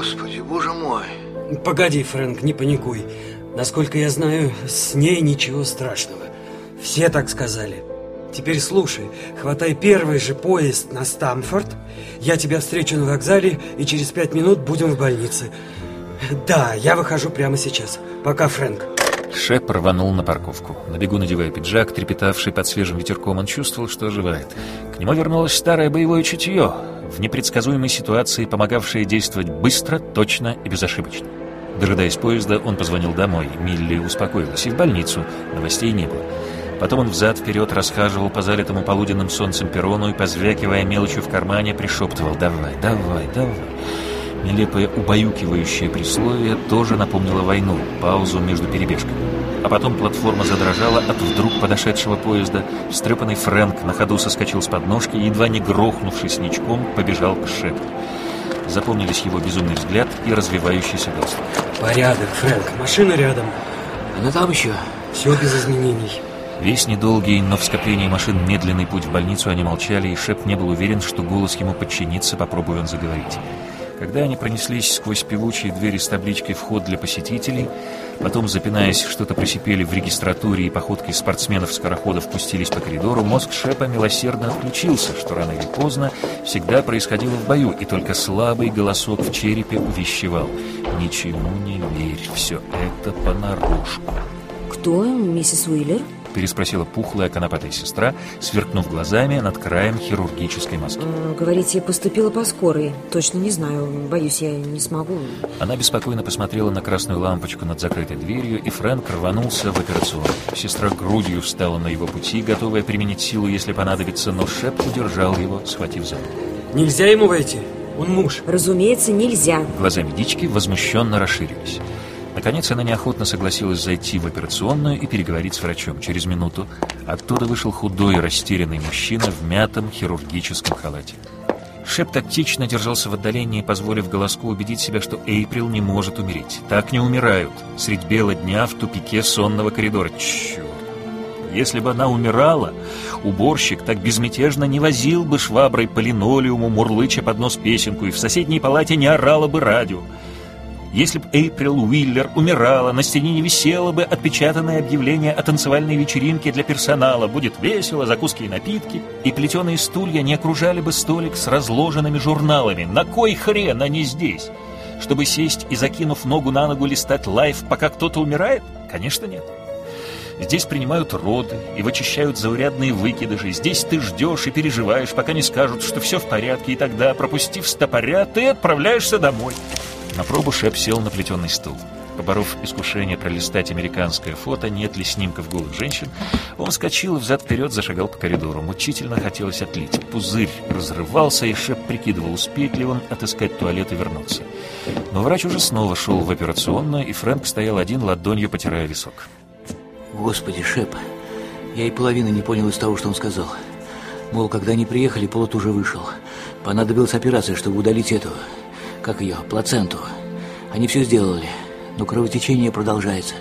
Господи, боже мой. Погоди, Фрэнк, не паникуй. Насколько я знаю, с ней ничего страшного. Все так сказали. Теперь слушай, хватай первый же поезд на Стамфорд. Я тебя встречу на вокзале, и через пять минут будем в больнице. Да, я выхожу прямо сейчас. Пока, Фрэнк. Шеп рванул на парковку. На бегу надевая пиджак, трепетавший под свежим ветерком, он чувствовал, что оживает. К нему вернулось старое боевое чутье, в непредсказуемой ситуации помогавшее действовать быстро, точно и безошибочно. Дожидаясь поезда, он позвонил домой. Милли успокоилась. И в больницу. Новостей не было. Потом он взад-вперед расхаживал по залитому полуденным солнцем перрону и, позвякивая мелочью в кармане, пришептывал «Давай, давай, давай». Нелепое убаюкивающее присловие тоже напомнило войну, паузу между перебежками. А потом платформа задрожала от вдруг подошедшего поезда. Встрепанный Фрэнк на ходу соскочил с подножки и, едва не грохнувшись ничком, побежал к Шепу. Запомнились его безумный взгляд и развивающийся галстук. Порядок, Фрэнк. Машина рядом. Она там еще? Все без изменений. Весь недолгий, но в скоплении машин медленный путь в больницу они молчали, и Шеп не был уверен, что голос ему подчинится, попробуя он заговорить. Когда они пронеслись сквозь певучие двери с табличкой «Вход для посетителей», потом, запинаясь, что-то просипели в регистратуре и походкой спортсменов-скороходов пустились по коридору, мозг Шепа милосердно отключился, что рано или поздно всегда происходило в бою, и только слабый голосок в черепе увещевал «Ничему не верь, все это понарошку». Кто? Миссис Уиллер? Переспросила пухлая конопатая сестра, сверкнув глазами над краем хирургической маски. Э, говорите, поступила по скорой. Точно не знаю. Боюсь, я не смогу. Она беспокойно посмотрела на красную лампочку над закрытой дверью, и Фрэнк рванулся в операционную. Сестра грудью встала на его пути, готовая применить силу, если понадобится, но Шеп удержал его, схватив за руку. Нельзя ему войти. Он муж. Разумеется, нельзя. Глаза медички возмущенно расширились. Наконец она неохотно согласилась зайти в операционную и переговорить с врачом. Через минуту оттуда вышел худой и растерянный мужчина в мятом хирургическом халате. Шеп тактично держался в отдалении, позволив голоску убедить себя, что Эйприл не может умереть. Так не умирают. Средь бела дня в тупике сонного коридора. Черт! Если бы она умирала, уборщик так безмятежно не возил бы шваброй по линолеуму, мурлыча под нос песенку, и в соседней палате не орало бы радио. Если бы Эйприл Уиллер умирала, на стене не висело бы отпечатанное объявление о танцевальной вечеринке для персонала. Будет весело, закуски и напитки. И плетеные стулья не окружали бы столик с разложенными журналами. На кой хрен они здесь? Чтобы сесть и, закинув ногу на ногу, листать лайф, пока кто-то умирает? Конечно, нет. Здесь принимают роды и вычищают заурядные выкидыши. Здесь ты ждешь и переживаешь, пока не скажут, что все в порядке, и тогда, пропустив стопоря, ты отправляешься домой. На пробу Шеп сел на плетеный стул. Поборов искушение пролистать американское фото, нет ли снимков голых женщин, он вскочил и взад-вперед зашагал по коридору. Мучительно хотелось отлить. Пузырь разрывался, и Шеп прикидывал, успеет ли он отыскать туалет и вернуться. Но врач уже снова шел в операционную, и Фрэнк стоял один, ладонью потирая висок. Господи, Шеп, я и половины не понял из того, что он сказал. Мол, когда они приехали, Полот уже вышел. Понадобилась операция, чтобы удалить эту как ее, плаценту. Они все сделали, но кровотечение продолжается.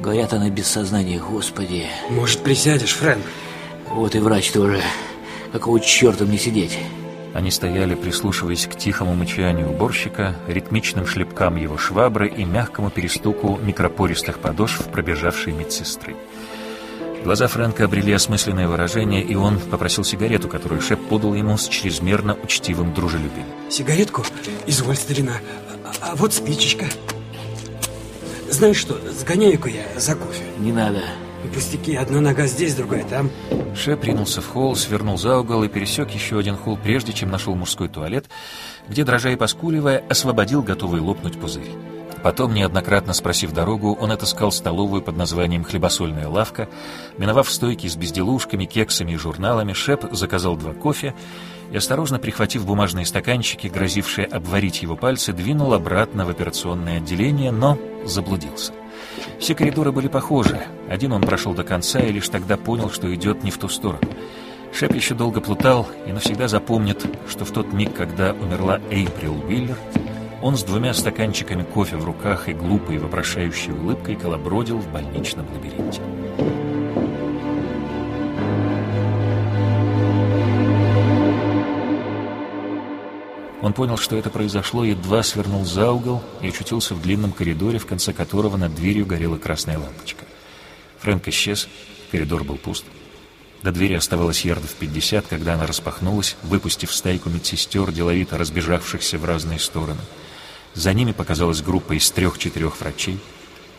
Говорят, она без сознания, господи. Может, присядешь, Фрэнк? Вот и врач тоже. Какого черта мне сидеть? Они стояли, прислушиваясь к тихому мычанию уборщика, ритмичным шлепкам его швабры и мягкому перестуку микропористых подошв пробежавшей медсестры. Глаза Фрэнка обрели осмысленное выражение, и он попросил сигарету, которую Шеп подал ему с чрезмерно учтивым дружелюбием. Сигаретку? Изволь, старина. А, а вот спичечка. Знаешь что, сгоняю-ка я за кофе. Не надо. Пустяки, одна нога здесь, другая там. Шеп ринулся в холл, свернул за угол и пересек еще один холл, прежде чем нашел мужской туалет, где, дрожа и поскуливая, освободил готовый лопнуть пузырь. Потом, неоднократно спросив дорогу, он отыскал столовую под названием «Хлебосольная лавка». Миновав стойки с безделушками, кексами и журналами, Шеп заказал два кофе и, осторожно прихватив бумажные стаканчики, грозившие обварить его пальцы, двинул обратно в операционное отделение, но заблудился. Все коридоры были похожи. Один он прошел до конца и лишь тогда понял, что идет не в ту сторону. Шеп еще долго плутал и навсегда запомнит, что в тот миг, когда умерла Эйприл Уиллер, он с двумя стаканчиками кофе в руках и глупой вопрошающей улыбкой колобродил в больничном лабиринте. Он понял, что это произошло, едва свернул за угол и очутился в длинном коридоре, в конце которого над дверью горела красная лампочка. Фрэнк исчез, коридор был пуст. До двери оставалось ярдов пятьдесят, когда она распахнулась, выпустив стайку медсестер, деловито разбежавшихся в разные стороны. За ними показалась группа из трех-четырех врачей.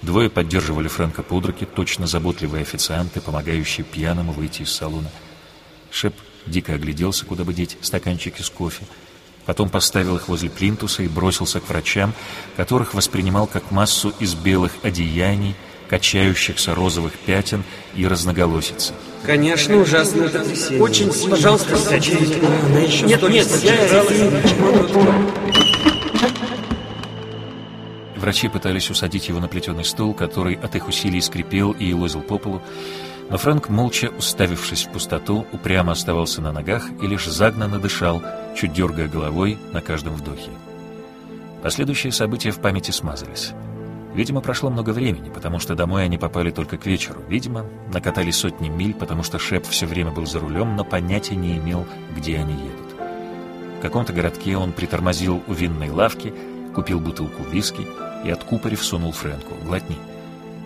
Двое поддерживали Фрэнка под руки, точно заботливые официанты, помогающие пьяному выйти из салона. Шеп дико огляделся, куда бы деть стаканчики с кофе. Потом поставил их возле плинтуса и бросился к врачам, которых воспринимал как массу из белых одеяний, качающихся розовых пятен и разноголосицы. Конечно, ужасное потрясение. Очень, пожалуйста, еще Нет, нет, я... Врачи пытались усадить его на плетеный стул, который от их усилий скрипел и лозил по полу, но Фрэнк, молча уставившись в пустоту, упрямо оставался на ногах и лишь загнанно дышал, чуть дергая головой на каждом вдохе. Последующие события в памяти смазались. Видимо, прошло много времени, потому что домой они попали только к вечеру. Видимо, накатали сотни миль, потому что Шеп все время был за рулем, но понятия не имел, где они едут. В каком-то городке он притормозил у винной лавки, купил бутылку виски и, откупорив, сунул Фрэнку. «Глотни».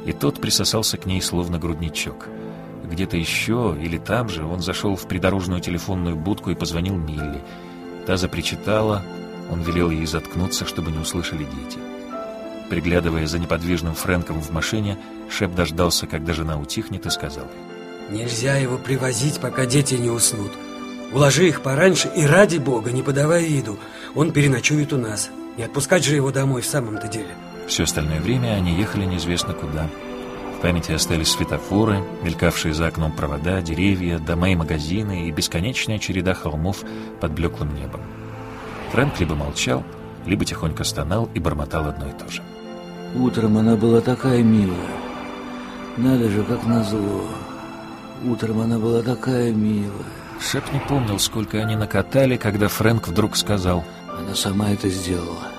И тот присосался к ней, словно грудничок. Где-то еще или там же он зашел в придорожную телефонную будку и позвонил Милли. Та запричитала, он велел ей заткнуться, чтобы не услышали дети. Приглядывая за неподвижным Фрэнком в машине, Шеп дождался, когда жена утихнет, и сказал. Нельзя его привозить, пока дети не уснут. Уложи их пораньше и, ради бога, не подавай виду. Он переночует у нас. Не отпускать же его домой в самом-то деле. Все остальное время они ехали неизвестно куда. В памяти остались светофоры, мелькавшие за окном провода, деревья, дома и магазины и бесконечная череда холмов под блеклым небом. Фрэнк либо молчал, либо тихонько стонал и бормотал одно и то же. Утром она была такая милая. Надо же, как назло. Утром она была такая милая. Шеп не помнил, сколько они накатали, когда Фрэнк вдруг сказал Она сама это сделала.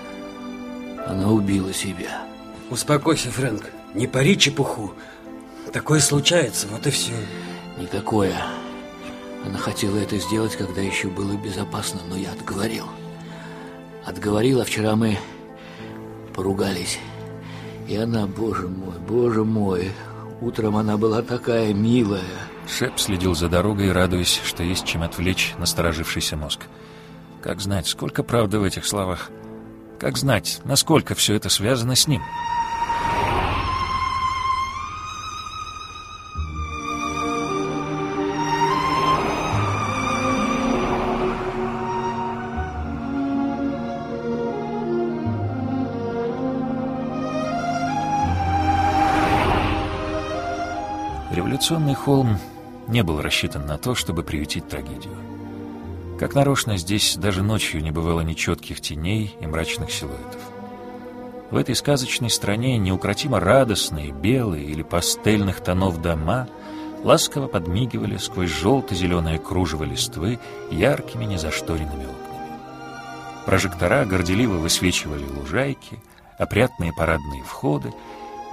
Она убила себя. Успокойся, Фрэнк. Не пари чепуху. Такое случается, вот и все. Не такое. Она хотела это сделать, когда еще было безопасно, но я отговорил. Отговорил, а вчера мы поругались. И она, боже мой, боже мой, утром она была такая милая. Шеп следил за дорогой, радуясь, что есть чем отвлечь насторожившийся мозг. Как знать, сколько правды в этих словах? Как знать, насколько все это связано с ним? Революционный холм не был рассчитан на то, чтобы приютить трагедию. Как нарочно, здесь даже ночью не бывало нечетких теней и мрачных силуэтов. В этой сказочной стране неукротимо радостные, белые или пастельных тонов дома ласково подмигивали сквозь желто-зеленое кружево листвы яркими незашторенными окнами. Прожектора горделиво высвечивали лужайки, опрятные парадные входы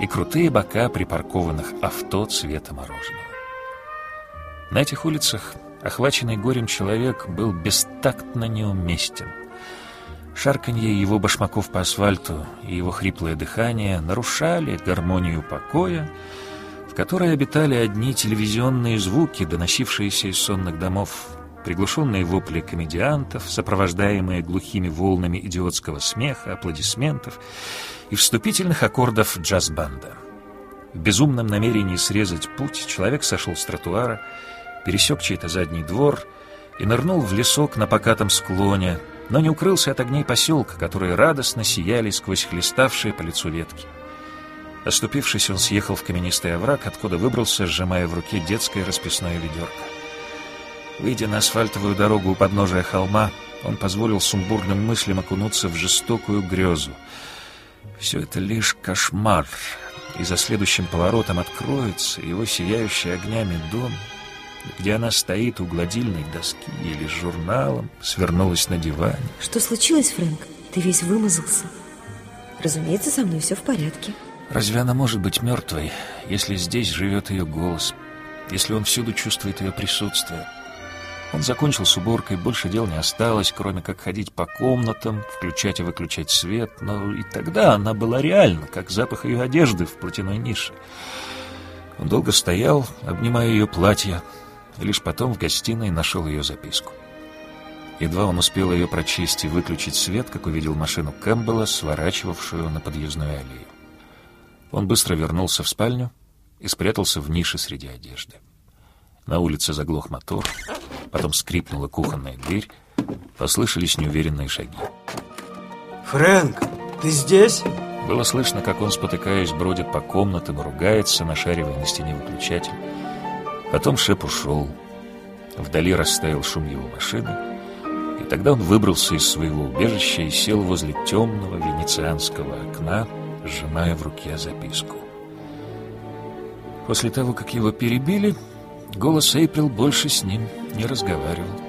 и крутые бока припаркованных авто цвета мороженого. На этих улицах охваченный горем человек был бестактно неуместен. Шарканье его башмаков по асфальту и его хриплое дыхание нарушали гармонию покоя, в которой обитали одни телевизионные звуки, доносившиеся из сонных домов, приглушенные вопли комедиантов, сопровождаемые глухими волнами идиотского смеха, аплодисментов и вступительных аккордов джаз-банда. В безумном намерении срезать путь человек сошел с тротуара, пересек чей-то задний двор и нырнул в лесок на покатом склоне, но не укрылся от огней поселка, которые радостно сияли сквозь хлеставшие по лицу ветки. Оступившись, он съехал в каменистый овраг, откуда выбрался, сжимая в руке детское расписное ведерко. Выйдя на асфальтовую дорогу у подножия холма, он позволил сумбурным мыслям окунуться в жестокую грезу. Все это лишь кошмар, и за следующим поворотом откроется его сияющий огнями дом, где она стоит у гладильной доски или с журналом, свернулась на диване. Что случилось, Фрэнк? Ты весь вымазался. Разумеется, со мной все в порядке. Разве она может быть мертвой, если здесь живет ее голос, если он всюду чувствует ее присутствие? Он закончил с уборкой, больше дел не осталось, кроме как ходить по комнатам, включать и выключать свет. Но и тогда она была реальна, как запах ее одежды в платяной нише. Он долго стоял, обнимая ее платье, лишь потом в гостиной нашел ее записку. Едва он успел ее прочесть и выключить свет, как увидел машину Кэмпбелла, сворачивавшую на подъездную аллею. Он быстро вернулся в спальню и спрятался в нише среди одежды. На улице заглох мотор, потом скрипнула кухонная дверь, послышались неуверенные шаги. Фрэнк, ты здесь? Было слышно, как он, спотыкаясь, бродит по комнатам и ругается, нашаривая на стене выключатель. Потом Шеп ушел. Вдали растаял шум его машины, и тогда он выбрался из своего убежища и сел возле темного венецианского окна, сжимая в руке записку. После того, как его перебили, Голос Эйприл больше с ним не разговаривал.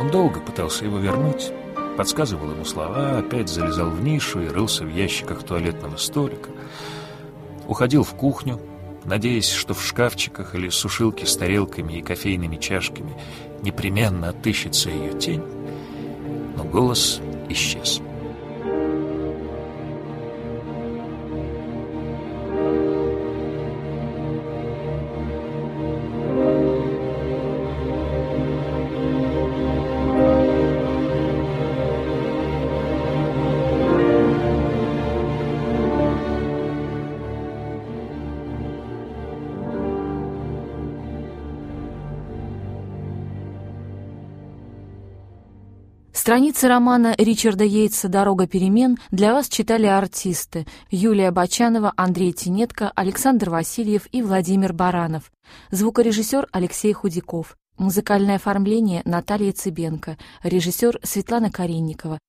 Он долго пытался его вернуть, подсказывал ему слова, опять залезал в нишу и рылся в ящиках туалетного столика. Уходил в кухню, надеясь, что в шкафчиках или сушилке с тарелками и кофейными чашками непременно отыщется ее тень, но голос исчез. Страницы романа Ричарда Йейтса «Дорога перемен» для вас читали артисты Юлия Бочанова, Андрей Тинетко, Александр Васильев и Владимир Баранов. Звукорежиссер Алексей Худяков. Музыкальное оформление Наталья Цыбенко. Режиссер Светлана Каринникова.